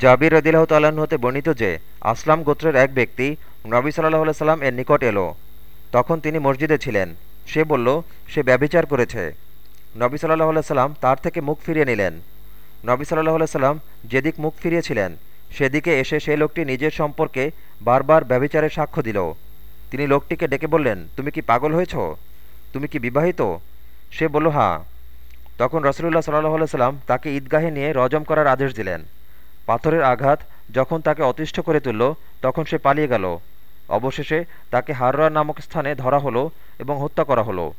জাবির রদিল্লাহ তাল্লাহ্ন হতে বর্ণিত যে, আসলাম গোত্রের এক ব্যক্তি নবী সাল্লাহ সাল্লাম এর নিকট এলো। তখন তিনি মসজিদে ছিলেন। সে বলল, সে ব্যভিচার করেছে। নবী সাল্লাহ সাল্লাম তার থেকে মুখ ফিরিয়ে নিলেন। নবী সাল্লাহ সাল্লাম যেদিক মুখ ফিরিয়েছিলেন, সেদিকে এসে সেই লোকটি নিজের সম্পর্কে বারবার ব্যভিচারের সাক্ষ্য দিল। তিনি লোকটিকে ডেকে বললেন, তুমি কি পাগল হয়েছ? তুমি কি বিবাহিত? সে বলল হাঁ তখন রসুল্লাহ সাল্লাহ সাল্লাম তাকে ঈদগাহে নিয়ে রজম করার আদেশ দিলেন। পাথরের আঘাত যখন তাকে অতিষ্ঠ করে তুলল, তখন সে পালিয়ে গেল। অবশেষে তাকে হাররা নামক স্থানে ধরা হলো এবং হত্যা করা হলো।